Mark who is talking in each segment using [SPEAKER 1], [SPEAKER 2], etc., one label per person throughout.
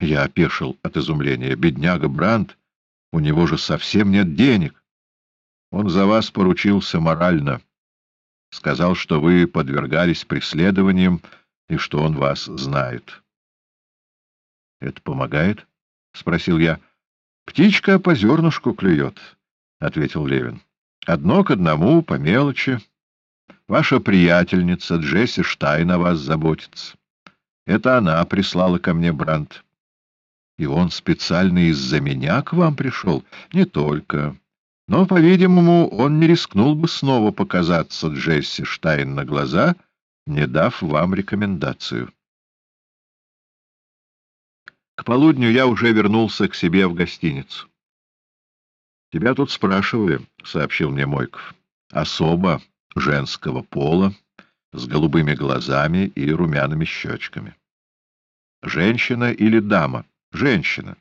[SPEAKER 1] Я опешил от изумления. Бедняга Бранд, у него же совсем нет денег. Он за вас поручился морально. Сказал, что вы подвергались преследованиям и что он вас знает. — Это помогает? — спросил я. — Птичка по зернышку клюет, — ответил Левин. — Одно к одному, по мелочи. Ваша приятельница Джесси Штайн о вас заботится. Это она прислала ко мне Брандт. И он специально из-за меня к вам пришел? Не только. Но, по-видимому, он не рискнул бы снова показаться Джесси Штайн на глаза, не дав вам рекомендацию. К полудню я уже вернулся к себе в гостиницу. — Тебя тут спрашивали, — сообщил мне Мойков. — Особо женского пола, с голубыми глазами и румяными щечками. — Женщина или дама? — Женщина.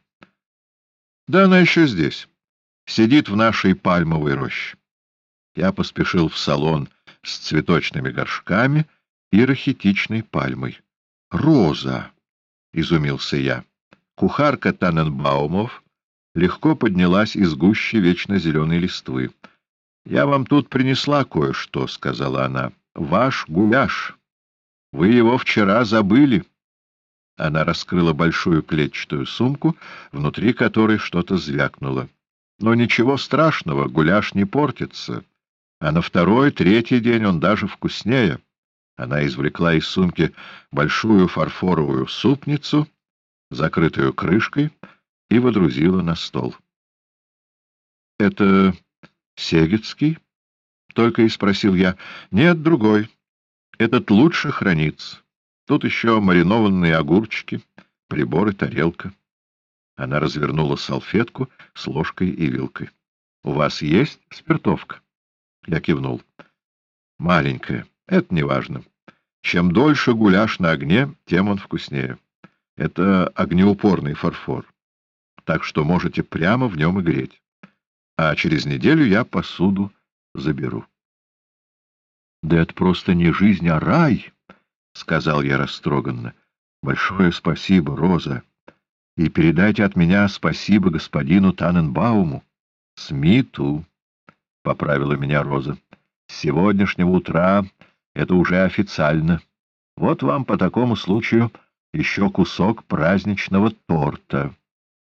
[SPEAKER 1] — Да она еще здесь. Сидит в нашей пальмовой роще. Я поспешил в салон с цветочными горшками и рахитичной пальмой. — Роза! — изумился я. Кухарка Таненбаумов легко поднялась из гущи вечно зеленой листвы. — Я вам тут принесла кое-что, — сказала она. — Ваш гуляш. Вы его вчера забыли. Она раскрыла большую клетчатую сумку, внутри которой что-то звякнуло. Но ничего страшного, гуляш не портится. А на второй, третий день он даже вкуснее. Она извлекла из сумки большую фарфоровую супницу — закрытую крышкой, и водрузила на стол. — Это Сегецкий? — только и спросил я. — Нет, другой. Этот лучше хранится. Тут еще маринованные огурчики, прибор и тарелка. Она развернула салфетку с ложкой и вилкой. — У вас есть спиртовка? Я кивнул. — Маленькая. Это не важно. Чем дольше гуляш на огне, тем он вкуснее. Это огнеупорный фарфор, так что можете прямо в нем и греть. А через неделю я посуду заберу. — Да это просто не жизнь, а рай, — сказал я растроганно. — Большое спасибо, Роза. И передайте от меня спасибо господину Таненбауму. — Смиту, — поправила меня Роза. — С сегодняшнего утра это уже официально. Вот вам по такому случаю еще кусок праздничного торта.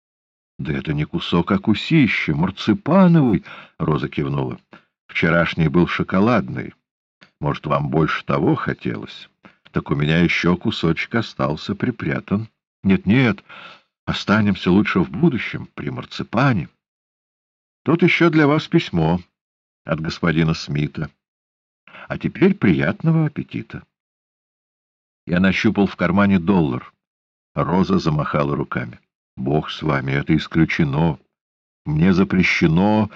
[SPEAKER 1] — Да это не кусок, а кусище, марципановый, — Роза кивнула. — Вчерашний был шоколадный. Может, вам больше того хотелось? Так у меня еще кусочек остался припрятан. Нет-нет, останемся лучше в будущем, при марципане. Тут еще для вас письмо от господина Смита. А теперь приятного аппетита. Я нащупал в кармане доллар. Роза замахала руками. «Бог с вами, это исключено. Мне запрещено,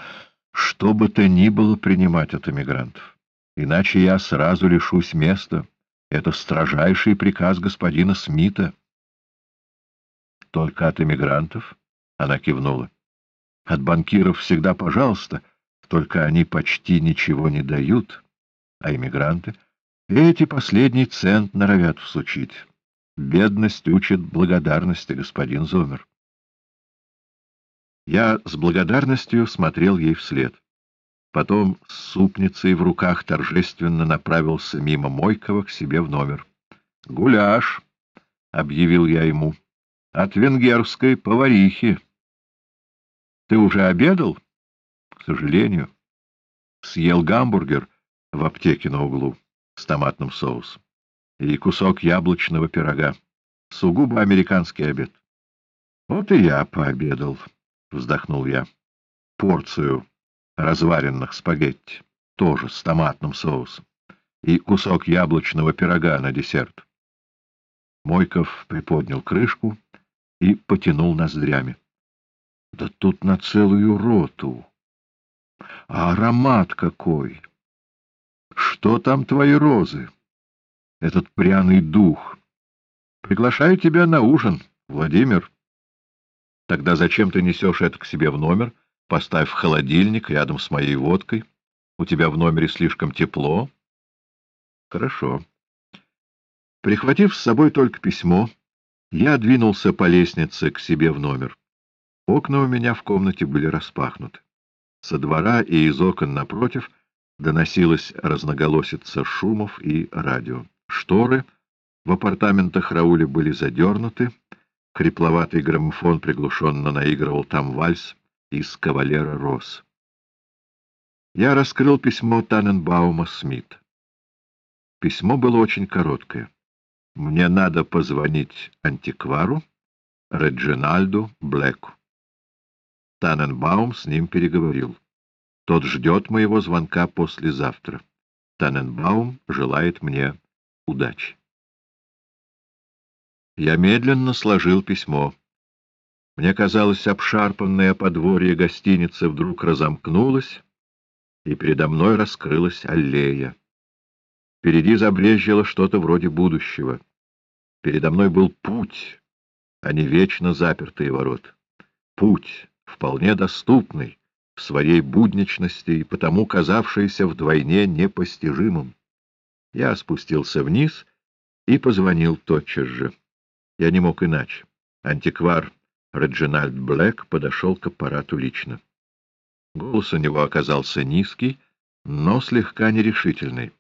[SPEAKER 1] что бы то ни было принимать от эмигрантов. Иначе я сразу лишусь места. Это строжайший приказ господина Смита». «Только от эмигрантов?» — она кивнула. «От банкиров всегда пожалуйста, только они почти ничего не дают. А эмигранты...» Эти последний цент норовят всучить. Бедность учит благодарности, господин Зомер. Я с благодарностью смотрел ей вслед. Потом с супницей в руках торжественно направился мимо Мойкова к себе в номер. — Гуляш! — объявил я ему. — От венгерской поварихи. — Ты уже обедал? — К сожалению. Съел гамбургер в аптеке на углу с томатным соусом и кусок яблочного пирога. Сугубо американский обед. — Вот и я пообедал, — вздохнул я. — Порцию разваренных спагетти, тоже с томатным соусом, и кусок яблочного пирога на десерт. Мойков приподнял крышку и потянул ноздрями. — Да тут на целую роту! А аромат какой! Что там твои розы? Этот пряный дух. Приглашаю тебя на ужин, Владимир. Тогда зачем ты несешь это к себе в номер? Поставь в холодильник рядом с моей водкой. У тебя в номере слишком тепло. Хорошо. Прихватив с собой только письмо, Я двинулся по лестнице к себе в номер. Окна у меня в комнате были распахнуты. Со двора и из окон напротив доносилась разноголосица шумов и радио. Шторы в апартаментах Рауля были задернуты, хрипловатый граммофон приглушенно наигрывал там вальс из «Кавалера Рос». Я раскрыл письмо Таненбаума Смит. Письмо было очень короткое. Мне надо позвонить антиквару Реджинальду Блэку. Таненбаум с ним переговорил. Тот ждет моего звонка послезавтра. Таненбаум желает мне удачи. Я медленно сложил письмо. Мне казалось, обшарпанное подворье гостиницы вдруг разомкнулось, и передо мной раскрылась аллея. Впереди забрежило что-то вроде будущего. Передо мной был путь, а не вечно запертые ворота. Путь, вполне доступный, в своей будничности и потому казавшийся вдвойне непостижимым. Я спустился вниз и позвонил тотчас же. Я не мог иначе. Антиквар Реджинальд Блэк подошел к аппарату лично. Голос у него оказался низкий, но слегка нерешительный.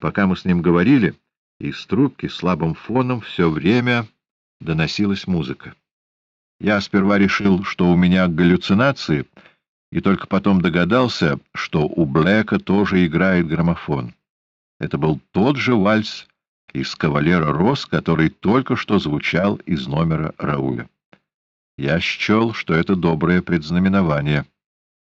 [SPEAKER 1] Пока мы с ним говорили, из трубки слабым фоном все время доносилась музыка. Я сперва решил, что у меня галлюцинации, и только потом догадался, что у Блэка тоже играет граммофон. Это был тот же вальс из «Кавалера Рос», который только что звучал из номера Рауля. Я счел, что это доброе предзнаменование —